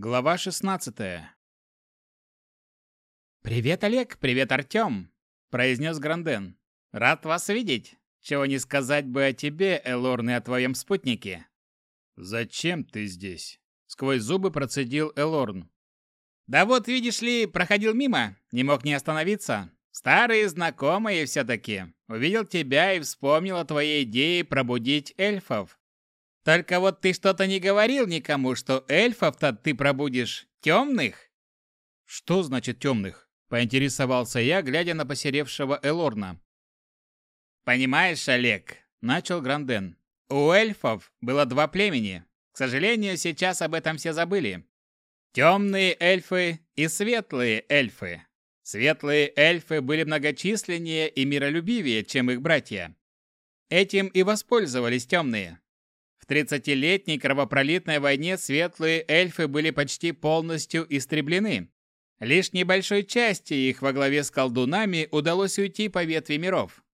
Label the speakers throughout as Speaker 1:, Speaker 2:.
Speaker 1: Глава 16 «Привет, Олег! Привет, Артем!» – произнес Гранден. «Рад вас видеть! Чего не сказать бы о тебе, Элорн, и о твоем спутнике!»
Speaker 2: «Зачем ты здесь?» – сквозь зубы процедил Элорн.
Speaker 1: «Да вот, видишь ли, проходил мимо, не мог не остановиться. Старые знакомые все-таки. Увидел тебя и вспомнил о твоей идее пробудить эльфов. Только вот ты что-то не говорил никому, что эльфов-то ты пробудишь темных.
Speaker 2: Что значит темных? Поинтересовался я, глядя на посеревшего Элорна.
Speaker 1: Понимаешь, Олег, начал Гранден. У эльфов было два племени. К сожалению, сейчас об этом все забыли. Темные эльфы и светлые эльфы. Светлые эльфы были многочисленнее и миролюбивее, чем их братья. Этим и воспользовались темные. 30-летней кровопролитной войне светлые эльфы были почти полностью истреблены. Лишь небольшой части их во главе с колдунами удалось уйти по ветви миров.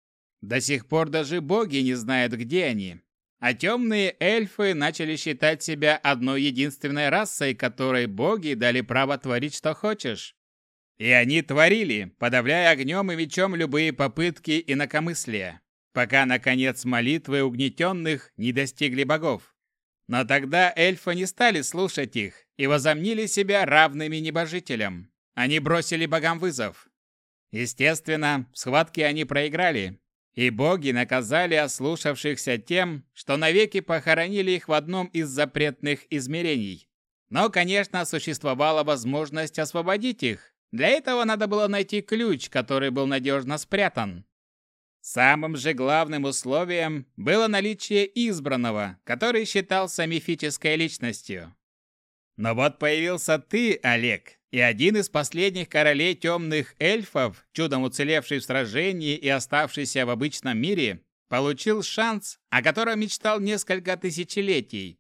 Speaker 1: До сих пор даже боги не знают, где они. А темные эльфы начали считать себя одной единственной расой, которой боги дали право творить, что хочешь. И они творили, подавляя огнем и мечом любые попытки инакомыслия пока, наконец, молитвы угнетенных не достигли богов. Но тогда эльфы не стали слушать их и возомнили себя равными небожителям. Они бросили богам вызов. Естественно, в схватке они проиграли, и боги наказали ослушавшихся тем, что навеки похоронили их в одном из запретных измерений. Но, конечно, существовала возможность освободить их. Для этого надо было найти ключ, который был надежно спрятан. Самым же главным условием было наличие избранного, который считался мифической личностью. Но вот появился ты, Олег, и один из последних королей темных эльфов, чудом уцелевший в сражении и оставшийся в обычном мире, получил шанс, о котором мечтал несколько тысячелетий.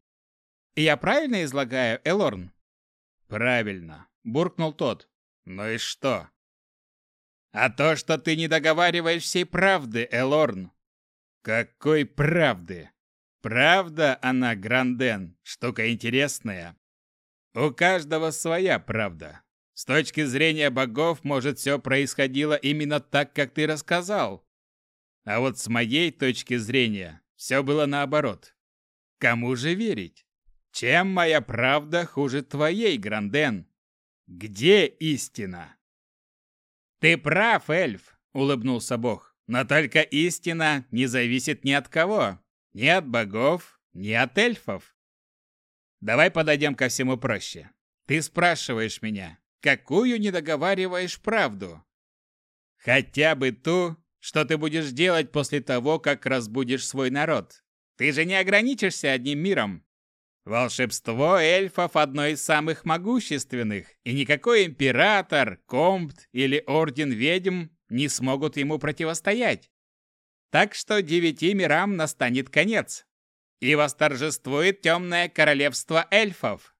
Speaker 1: Я правильно излагаю, Элорн?
Speaker 2: Правильно, буркнул тот.
Speaker 1: Ну и что? А то, что ты не договариваешь всей правды, Элорн.
Speaker 2: Какой правды? Правда она, Гранден, штука интересная. У каждого своя правда. С точки зрения богов, может, все происходило именно так, как ты рассказал. А вот с моей точки зрения, все было наоборот. Кому же верить? Чем моя правда хуже твоей, Гранден? Где истина?
Speaker 1: «Ты прав, эльф!» — улыбнулся Бог. «Но только истина не зависит ни от кого. Ни от богов, ни от эльфов. Давай подойдем ко всему проще. Ты спрашиваешь меня, какую не договариваешь правду? Хотя бы ту, что ты будешь делать после того, как разбудишь свой народ. Ты же не ограничишься одним миром. Волшебство эльфов одно из самых могущественных, и никакой император, компт или орден ведьм не смогут ему противостоять. Так что девяти мирам настанет конец, и восторжествует темное королевство эльфов.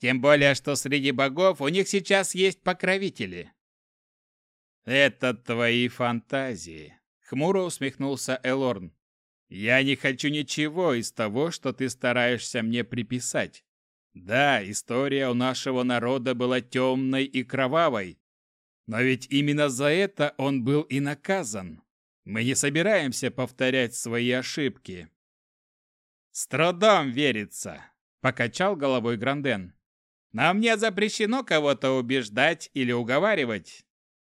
Speaker 1: Тем более, что среди богов у них сейчас есть покровители.
Speaker 2: «Это твои фантазии», — хмуро усмехнулся Элорн. Я не хочу ничего из того, что ты стараешься мне приписать. Да, история у нашего народа была темной и кровавой, но ведь именно за это он был и наказан. Мы не собираемся повторять свои ошибки.
Speaker 1: С трудом верится, покачал головой Гранден. Нам не запрещено кого-то убеждать или уговаривать.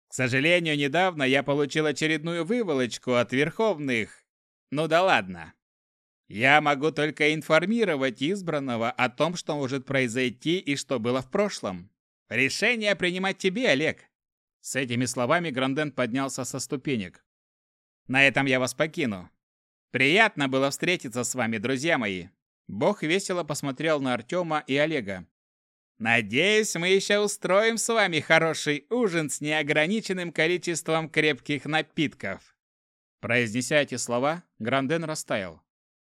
Speaker 1: К сожалению, недавно я получил очередную выволочку от верховных, ну да ладно. Я могу только информировать избранного о том, что может произойти и что было в прошлом. Решение принимать тебе, Олег. С этими словами Гранден поднялся со ступенек. На этом я вас покину. Приятно было встретиться с вами, друзья мои. Бог весело посмотрел на Артема и Олега. Надеюсь, мы еще устроим с вами хороший ужин с неограниченным количеством крепких напитков. Произнеся эти слова, Гранден растаял.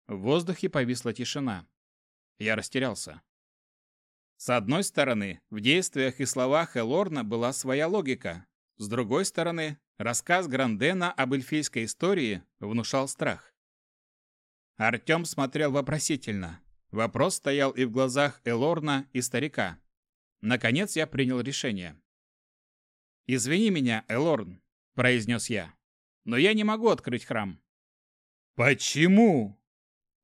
Speaker 1: В воздухе повисла тишина. Я растерялся. С одной стороны, в действиях и словах Элорна была своя логика. С другой стороны, рассказ Грандена об эльфийской истории внушал страх. Артем смотрел вопросительно. Вопрос стоял и в глазах Элорна, и старика. Наконец я принял решение. «Извини меня, Элорн», — произнес я, — «но я не могу открыть храм».
Speaker 2: «Почему?»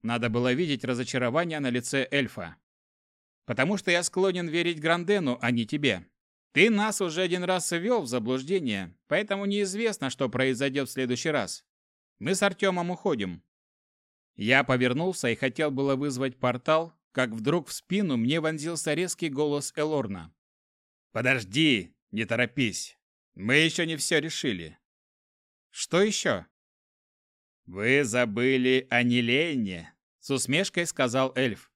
Speaker 1: Надо было видеть разочарование на лице эльфа. «Потому что я склонен верить Грандену, а не тебе. Ты нас уже один раз ввел в заблуждение, поэтому неизвестно, что произойдет в следующий раз. Мы с Артемом уходим». Я повернулся и хотел было вызвать портал, как вдруг в спину мне вонзился резкий голос Элорна.
Speaker 2: «Подожди, не торопись. Мы еще не все решили».
Speaker 1: «Что еще?»
Speaker 2: «Вы забыли о Нелене», — с усмешкой сказал эльф.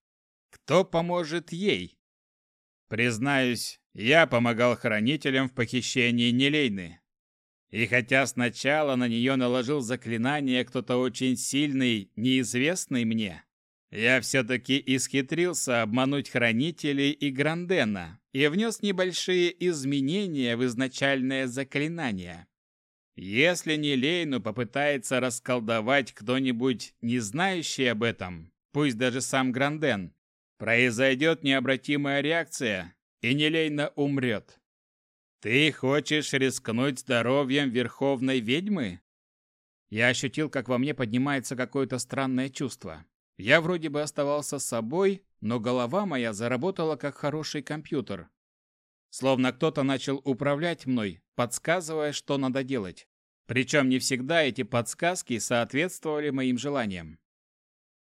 Speaker 2: «Кто поможет ей?» «Признаюсь, я помогал хранителям в похищении Нелейны. И хотя сначала на нее наложил заклинание кто-то очень сильный, неизвестный мне, я все-таки исхитрился обмануть хранителей и Грандена и внес небольшие изменения в изначальное заклинание. Если Нелейну попытается расколдовать кто-нибудь, не знающий об этом, пусть даже сам Гранден, произойдет необратимая реакция, и Нелейна умрет. Ты хочешь рискнуть здоровьем верховной ведьмы?
Speaker 1: Я ощутил, как во мне поднимается какое-то странное чувство. Я вроде бы оставался собой, но голова моя заработала как хороший компьютер. Словно кто-то начал управлять мной, подсказывая, что надо делать. Причем не всегда эти подсказки соответствовали моим желаниям.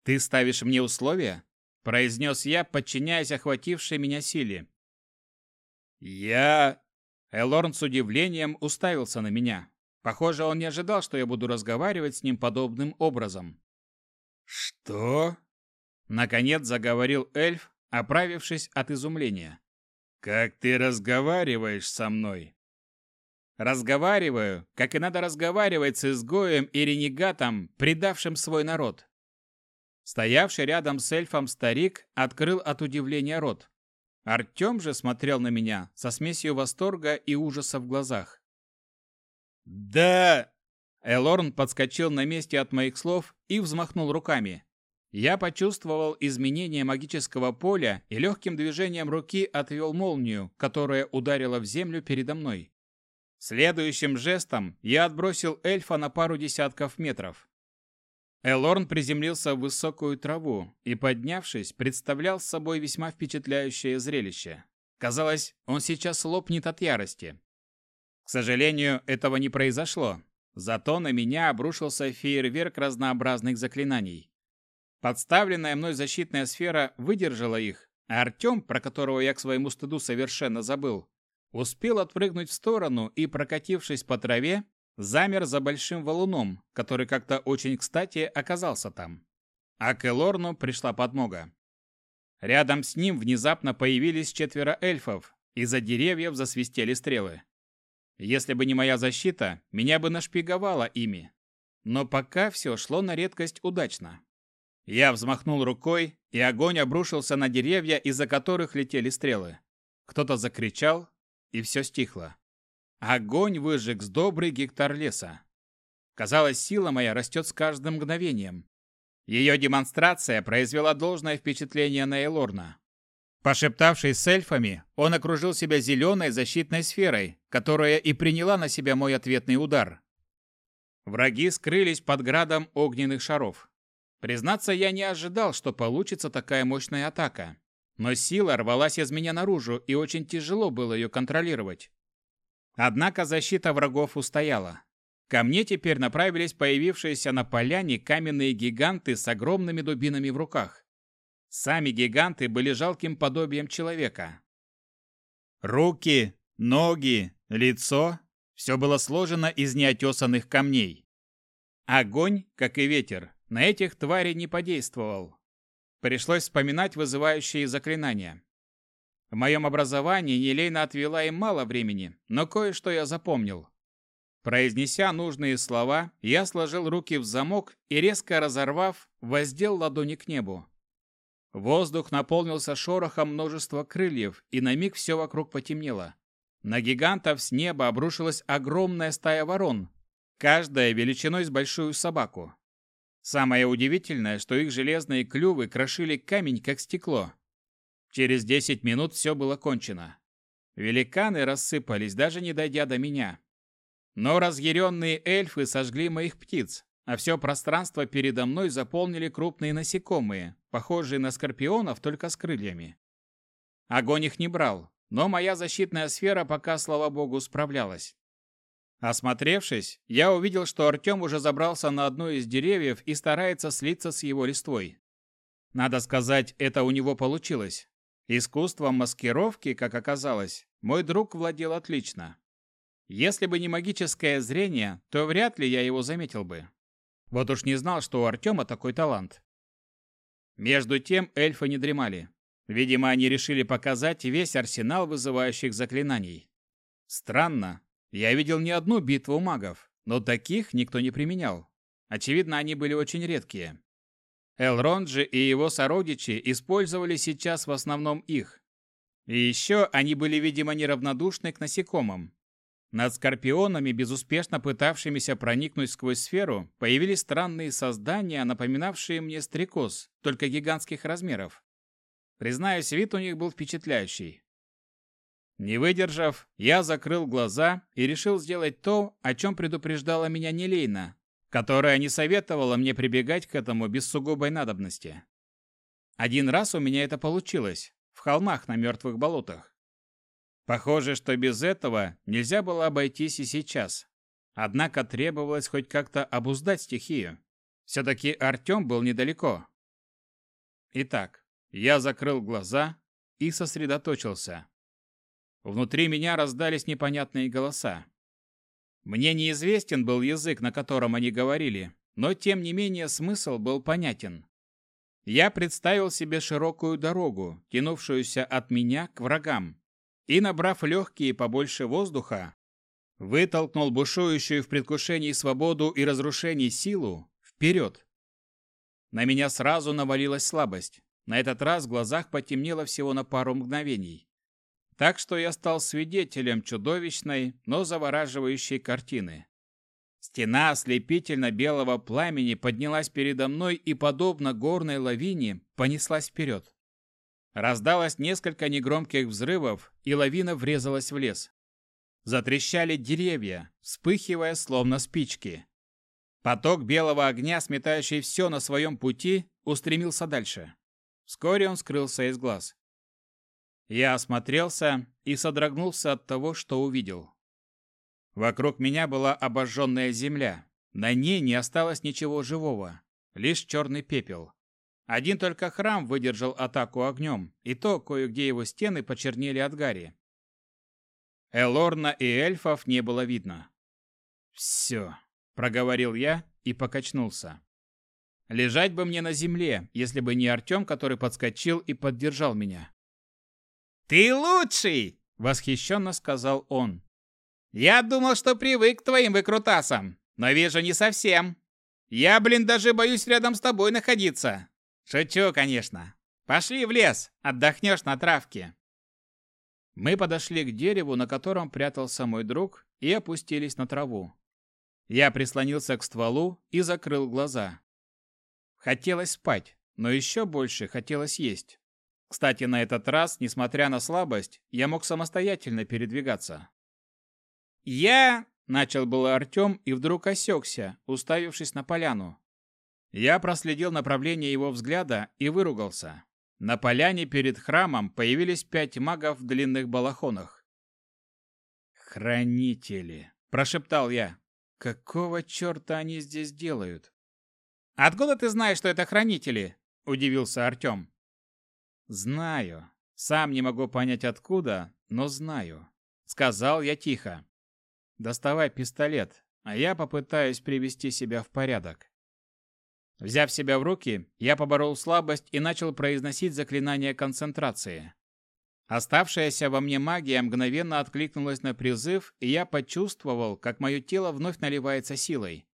Speaker 1: «Ты ставишь мне условия?» – произнес я, подчиняясь охватившей меня силе.
Speaker 2: «Я...»
Speaker 1: Элорн с удивлением уставился на меня. Похоже, он не ожидал, что я буду разговаривать с ним подобным образом.
Speaker 2: «Что?»
Speaker 1: Наконец заговорил эльф, оправившись от изумления.
Speaker 2: «Как ты разговариваешь со мной?»
Speaker 1: «Разговариваю, как и надо разговаривать с изгоем и ренегатом, предавшим свой народ». Стоявший рядом с эльфом старик открыл от удивления рот. Артем же смотрел на меня со смесью восторга и ужаса в глазах.
Speaker 2: «Да!»
Speaker 1: Элорн подскочил на месте от моих слов и взмахнул руками. Я почувствовал изменение магического поля и легким движением руки отвел молнию, которая ударила в землю передо мной. Следующим жестом я отбросил эльфа на пару десятков метров. Элорн приземлился в высокую траву и, поднявшись, представлял собой весьма впечатляющее зрелище. Казалось, он сейчас лопнет от ярости. К сожалению, этого не произошло. Зато на меня обрушился фейерверк разнообразных заклинаний. Подставленная мной защитная сфера выдержала их, а Артем, про которого я к своему стыду совершенно забыл, успел отпрыгнуть в сторону и, прокатившись по траве, замер за большим валуном, который как-то очень кстати оказался там. А к Элорну пришла подмога. Рядом с ним внезапно появились четверо эльфов, и за деревьев засвистели стрелы. Если бы не моя защита, меня бы нашпиговало ими. Но пока все шло на редкость удачно. Я взмахнул рукой, и огонь обрушился на деревья, из-за которых летели стрелы. Кто-то закричал, и все стихло. Огонь выжег с добрый гектар леса. Казалось, сила моя растет с каждым мгновением. Ее демонстрация произвела должное впечатление на Элорна. Пошептавшись с эльфами, он окружил себя зеленой защитной сферой, которая и приняла на себя мой ответный удар. Враги скрылись под градом огненных шаров. Признаться, я не ожидал, что получится такая мощная атака. Но сила рвалась из меня наружу, и очень тяжело было ее контролировать. Однако защита врагов устояла. Ко мне теперь направились появившиеся на поляне каменные гиганты с огромными дубинами в руках. Сами гиганты были жалким подобием человека. Руки, ноги, лицо – все было сложено из неотесанных камней. Огонь, как и ветер, на этих тварей не подействовал. Пришлось вспоминать вызывающие заклинания. В моем образовании Елена отвела им мало времени, но кое-что я запомнил. Произнеся нужные слова, я сложил руки в замок и, резко разорвав, воздел ладони к небу. Воздух наполнился шорохом множества крыльев, и на миг все вокруг потемнело. На гигантов с неба обрушилась огромная стая ворон, каждая величиной с большую собаку. Самое удивительное, что их железные клювы крошили камень, как стекло. Через 10 минут все было кончено. Великаны рассыпались, даже не дойдя до меня. Но разъяренные эльфы сожгли моих птиц, а все пространство передо мной заполнили крупные насекомые, похожие на скорпионов, только с крыльями. Огонь их не брал, но моя защитная сфера пока, слава богу, справлялась. Осмотревшись, я увидел, что Артем уже забрался на одно из деревьев и старается слиться с его листвой. Надо сказать, это у него получилось. Искусством маскировки, как оказалось, мой друг владел отлично. Если бы не магическое зрение, то вряд ли я его заметил бы. Вот уж не знал, что у Артема такой талант. Между тем эльфы не дремали. Видимо, они решили показать весь арсенал вызывающих заклинаний. Странно. Я видел не одну битву магов, но таких никто не применял. Очевидно, они были очень редкие. Элронджи и его сородичи использовали сейчас в основном их. И еще они были, видимо, неравнодушны к насекомым. Над скорпионами, безуспешно пытавшимися проникнуть сквозь сферу, появились странные создания, напоминавшие мне стрекоз, только гигантских размеров. Признаюсь, вид у них был впечатляющий. Не выдержав, я закрыл глаза и решил сделать то, о чем предупреждала меня Нелейна, которая не советовала мне прибегать к этому без сугубой надобности. Один раз у меня это получилось, в холмах на мертвых болотах. Похоже, что без этого нельзя было обойтись и сейчас. Однако требовалось хоть как-то обуздать стихию. Все-таки Артем был недалеко. Итак, я закрыл глаза и сосредоточился. Внутри меня раздались непонятные голоса. Мне неизвестен был язык, на котором они говорили, но тем не менее смысл был понятен. Я представил себе широкую дорогу, тянувшуюся от меня к врагам, и, набрав легкие побольше воздуха, вытолкнул бушующую в предвкушении свободу и разрушений силу вперед. На меня сразу навалилась слабость. На этот раз в глазах потемнело всего на пару мгновений. Так что я стал свидетелем чудовищной, но завораживающей картины. Стена ослепительно-белого пламени поднялась передо мной и, подобно горной лавине, понеслась вперед. Раздалось несколько негромких взрывов, и лавина врезалась в лес. Затрещали деревья, вспыхивая словно спички. Поток белого огня, сметающий все на своем пути, устремился дальше. Вскоре он скрылся из глаз. Я осмотрелся и содрогнулся от того, что увидел. Вокруг меня была обожженная земля. На ней не осталось ничего живого, лишь черный пепел. Один только храм выдержал атаку огнем, и то кое-где его стены почернели от гари. Элорна и эльфов не было видно. «Все», — проговорил я и покачнулся. Лежать бы мне на земле, если бы не Артем, который подскочил и поддержал меня. «Ты лучший!» — восхищенно сказал он. «Я думал, что привык к твоим выкрутасам, но вижу не совсем. Я, блин, даже боюсь рядом с тобой находиться. Шучу, конечно. Пошли в лес, отдохнешь на травке». Мы подошли к дереву, на котором прятался мой друг, и опустились на траву. Я прислонился к стволу и закрыл глаза. Хотелось спать, но еще больше хотелось есть. Кстати, на этот раз, несмотря на слабость, я мог самостоятельно передвигаться. «Я...» — начал было Артем и вдруг осекся, уставившись на поляну. Я проследил направление его взгляда и выругался. На поляне перед храмом появились пять магов в длинных балахонах. «Хранители!» – прошептал я. «Какого черта они здесь делают?» «Откуда ты знаешь, что это хранители?» – удивился Артем. «Знаю. Сам не могу понять откуда, но знаю», – сказал я тихо. «Доставай пистолет, а я попытаюсь привести себя в порядок». Взяв себя в руки, я поборол слабость и начал произносить заклинание концентрации. Оставшаяся во мне магия мгновенно откликнулась на призыв, и я почувствовал, как мое тело вновь наливается силой.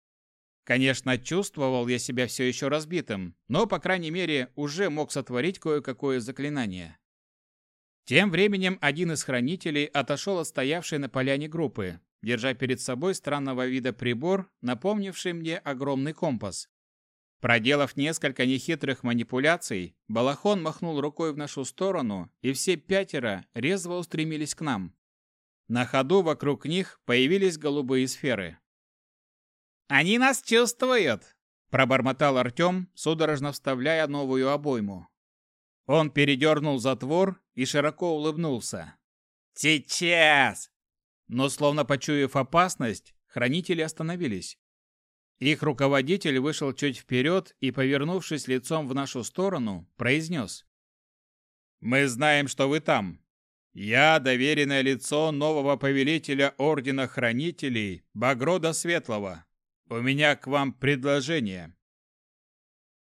Speaker 1: Конечно, чувствовал я себя все еще разбитым, но, по крайней мере, уже мог сотворить кое-какое заклинание. Тем временем один из хранителей отошел от стоявшей на поляне группы, держа перед собой странного вида прибор, напомнивший мне огромный компас. Проделав несколько нехитрых манипуляций, Балахон махнул рукой в нашу сторону, и все пятеро резво устремились к нам. На ходу вокруг них появились голубые сферы. «Они нас чувствуют!» – пробормотал Артем, судорожно вставляя новую обойму. Он передернул затвор и широко улыбнулся. «Сейчас!» Но, словно почуяв опасность, хранители остановились. Их руководитель вышел чуть вперед и, повернувшись лицом в нашу сторону, произнес. «Мы знаем, что вы там. Я доверенное лицо нового повелителя Ордена Хранителей Багрода Светлого. У меня к вам предложение».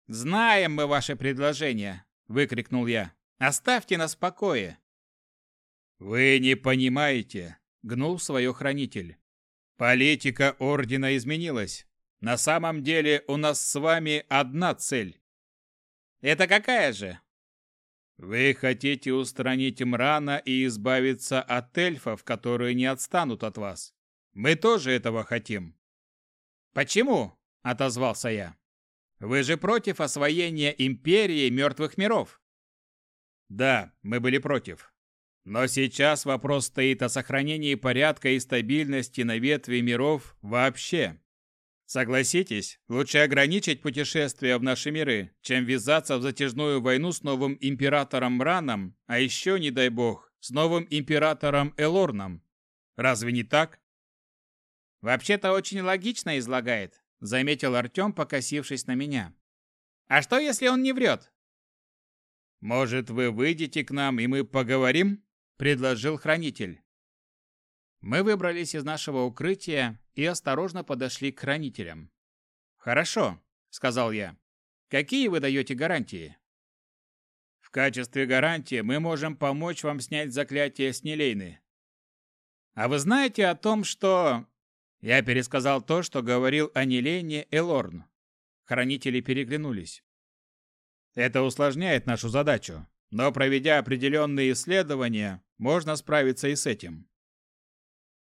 Speaker 1: «Знаем мы ваше предложение!» – выкрикнул я. «Оставьте нас в покое!» «Вы не понимаете», — гнул свое хранитель. «Политика Ордена изменилась. На самом деле у нас с вами одна цель». «Это какая же?» «Вы хотите устранить Мрана и избавиться от эльфов, которые не отстанут от вас. Мы тоже этого хотим». «Почему?» — отозвался я. «Вы же против освоения Империи Мертвых Миров». «Да, мы были против. Но сейчас вопрос стоит о сохранении порядка и стабильности на ветви миров вообще. Согласитесь, лучше ограничить путешествия в наши миры, чем ввязаться в затяжную войну с новым императором Мраном, а еще, не дай бог, с новым императором Элорном. Разве не так? Вообще-то очень логично излагает, заметил Артем, покосившись на меня. А что, если он не врет? Может, вы выйдете к нам, и мы поговорим? предложил хранитель. Мы выбрались из нашего укрытия и осторожно подошли к хранителям. «Хорошо», — сказал я. «Какие вы даете гарантии?» «В качестве гарантии мы можем помочь вам снять заклятие с Нелейны». «А вы знаете о том, что...» Я пересказал то, что говорил о Нелейне Элорн. Хранители переглянулись. «Это усложняет нашу задачу. Но проведя определенные исследования, можно справиться и с этим.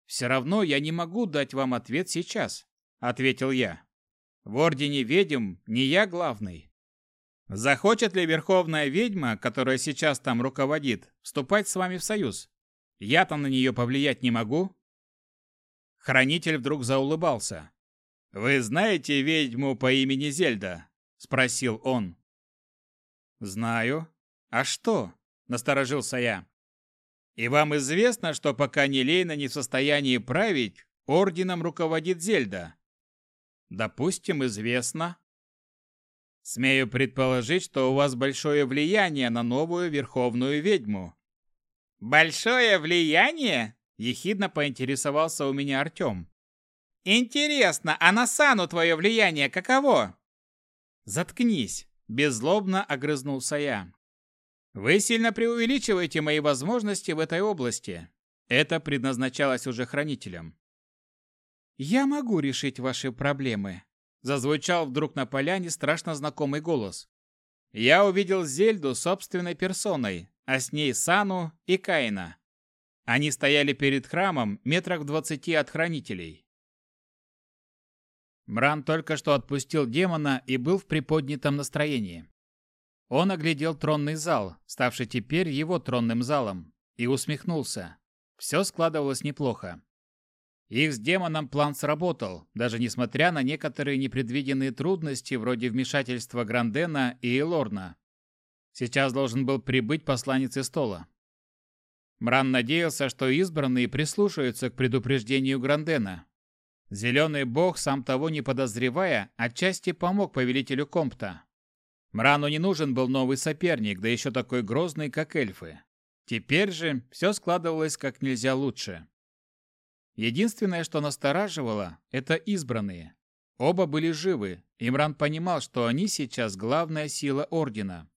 Speaker 1: «Все равно я не могу дать вам ответ сейчас», — ответил я. «В Ордене ведьм не я главный. Захочет ли Верховная Ведьма, которая сейчас там руководит, вступать с вами в союз? Я-то на нее повлиять не могу?» Хранитель вдруг заулыбался. «Вы знаете ведьму по имени Зельда?» — спросил он. «Знаю», «А что?» – насторожился я. «И вам известно, что пока Нелейна не в состоянии править, орденом руководит Зельда?» «Допустим, известно». «Смею предположить, что у вас большое влияние на новую верховную ведьму». «Большое влияние?» – ехидно поинтересовался у меня Артем. «Интересно, а на Сану твое влияние каково?» «Заткнись!» – беззлобно огрызнулся я. Вы сильно преувеличиваете мои возможности в этой области. Это предназначалось уже хранителям. Я могу решить ваши проблемы, зазвучал вдруг на поляне страшно знакомый голос. Я увидел Зельду собственной персоной, а с ней Сану и Каина. Они стояли перед храмом метрах в двадцати от хранителей. Мран только что отпустил демона и был в приподнятом настроении. Он оглядел тронный зал, ставший теперь его тронным залом, и усмехнулся. Все складывалось неплохо. Их с демоном план сработал, даже несмотря на некоторые непредвиденные трудности вроде вмешательства Грандена и Элорна. Сейчас должен был прибыть посланец Истола. Мран надеялся, что избранные прислушаются к предупреждению Грандена. Зеленый бог, сам того не подозревая, отчасти помог повелителю Компта, Мрану не нужен был новый соперник, да еще такой грозный, как эльфы. Теперь же все складывалось как нельзя лучше. Единственное, что настораживало, это избранные. Оба были живы, и Мран понимал, что они сейчас главная сила Ордена.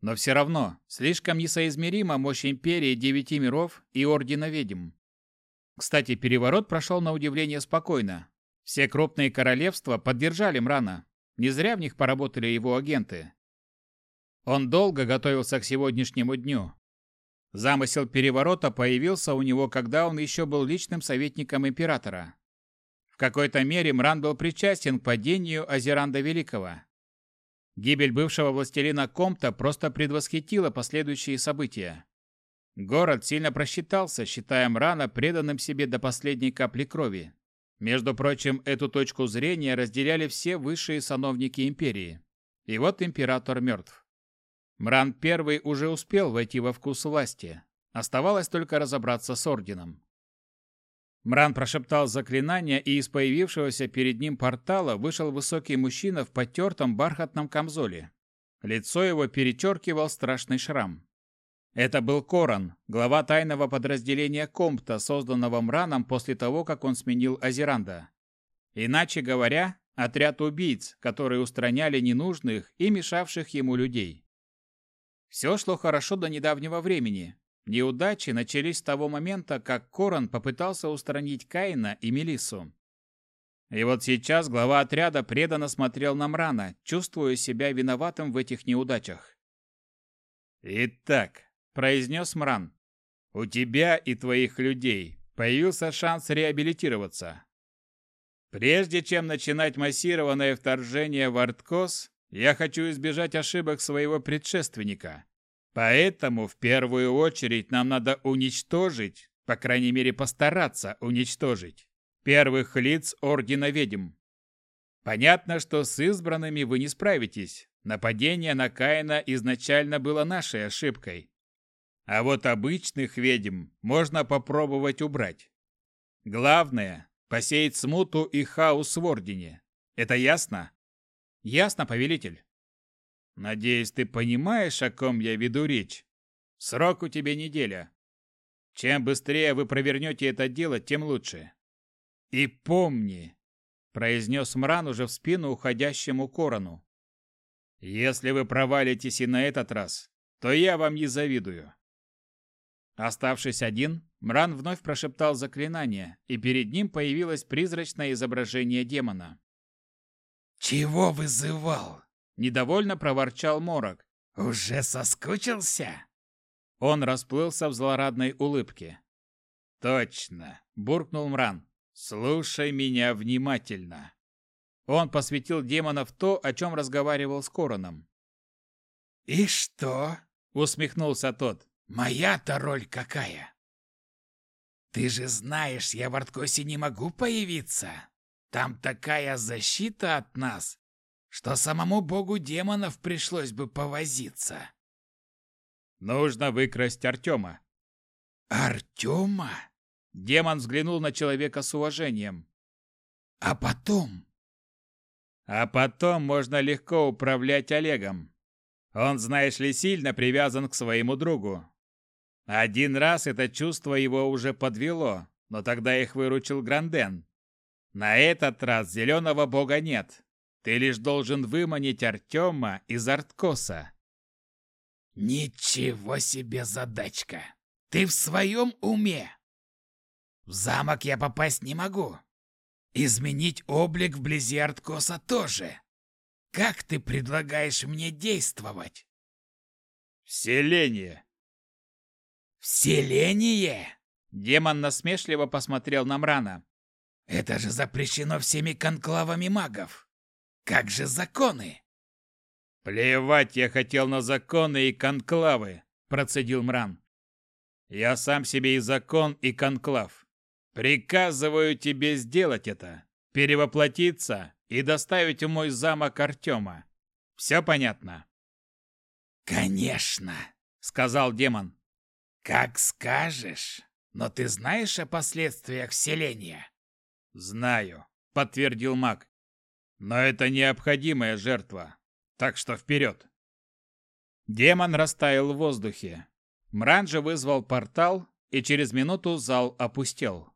Speaker 1: Но все равно, слишком несоизмерима мощь Империи Девяти Миров и Ордена Ведьм. Кстати, переворот прошел на удивление спокойно. Все крупные королевства поддержали Мрана, не зря в них поработали его агенты. Он долго готовился к сегодняшнему дню. Замысел переворота появился у него, когда он еще был личным советником императора. В какой-то мере Мран был причастен к падению Азеранда Великого. Гибель бывшего властелина Комта просто предвосхитила последующие события. Город сильно просчитался, считая Мрана преданным себе до последней капли крови. Между прочим, эту точку зрения разделяли все высшие сановники империи. И вот император мертв. Мран I уже успел войти во вкус власти. Оставалось только разобраться с орденом. Мран прошептал заклинание, и из появившегося перед ним портала вышел высокий мужчина в потертом бархатном камзоле. Лицо его перечеркивал страшный шрам. Это был Коран, глава тайного подразделения Компта, созданного Мраном после того, как он сменил Азеранда. Иначе говоря, отряд убийц, которые устраняли ненужных и мешавших ему людей. Все шло хорошо до недавнего времени, Неудачи начались с того момента, как Коран попытался устранить Каина и Мелиссу. И вот сейчас глава отряда преданно смотрел на Мрана, чувствуя себя виноватым в этих неудачах.
Speaker 2: «Итак», — произнес Мран, — «у тебя и твоих людей появился шанс реабилитироваться. Прежде чем начинать массированное вторжение в Арткос, я хочу избежать ошибок своего предшественника. Поэтому в первую очередь нам надо уничтожить, по крайней мере постараться уничтожить, первых лиц Ордена Ведьм. Понятно, что с избранными вы не справитесь. Нападение на Каина изначально было нашей ошибкой. А вот обычных ведьм можно попробовать убрать. Главное – посеять смуту и хаос в Ордене. Это ясно?
Speaker 1: Ясно, повелитель.
Speaker 2: Надеюсь, ты понимаешь, о ком я веду речь. Срок у тебя неделя. Чем быстрее вы провернете это дело, тем лучше. И помни, произнес Мран уже в спину уходящему Корону. Если вы провалитесь и на этот раз, то я вам не завидую.
Speaker 1: Оставшись один, Мран вновь прошептал заклинание, и перед ним появилось призрачное изображение демона.
Speaker 3: «Чего вызывал?»
Speaker 1: Недовольно проворчал Морок.
Speaker 3: «Уже соскучился?»
Speaker 1: Он расплылся в злорадной улыбке.
Speaker 2: «Точно!» – буркнул Мран. «Слушай меня внимательно!»
Speaker 1: Он посвятил демона в то, о чем разговаривал с Короном.
Speaker 3: «И что?»
Speaker 1: – усмехнулся тот.
Speaker 3: «Моя-то роль какая?» «Ты же знаешь, я в Арткосе не могу появиться. Там такая защита от нас, что самому богу демонов пришлось бы повозиться.
Speaker 2: Нужно выкрасть Артема.
Speaker 3: Артема?
Speaker 1: Демон взглянул на человека с уважением.
Speaker 3: А потом?
Speaker 2: А потом можно легко управлять Олегом. Он, знаешь ли, сильно привязан к своему другу. Один раз это чувство его уже подвело, но тогда их выручил Гранден. На этот раз зеленого бога нет, ты лишь должен выманить Артема из Арткоса.
Speaker 3: Ничего себе задачка! Ты в своем уме? В замок я попасть не могу. Изменить облик вблизи Арткоса тоже. Как ты предлагаешь мне действовать?
Speaker 2: Вселение.
Speaker 3: Вселение?
Speaker 1: Демон насмешливо посмотрел на Мрана.
Speaker 3: Это же запрещено всеми конклавами магов. Как же законы?
Speaker 2: Плевать я хотел на законы и конклавы, процедил Мран. Я сам себе и закон, и конклав. Приказываю тебе сделать это. Перевоплотиться и доставить в мой замок Артема. Все понятно?
Speaker 3: Конечно, сказал демон. Как скажешь. Но ты знаешь о последствиях вселения?
Speaker 2: Знаю, подтвердил маг. Но это необходимая жертва. Так что вперед.
Speaker 1: Демон растаял в воздухе. Мран же вызвал портал, и через минуту зал опустел.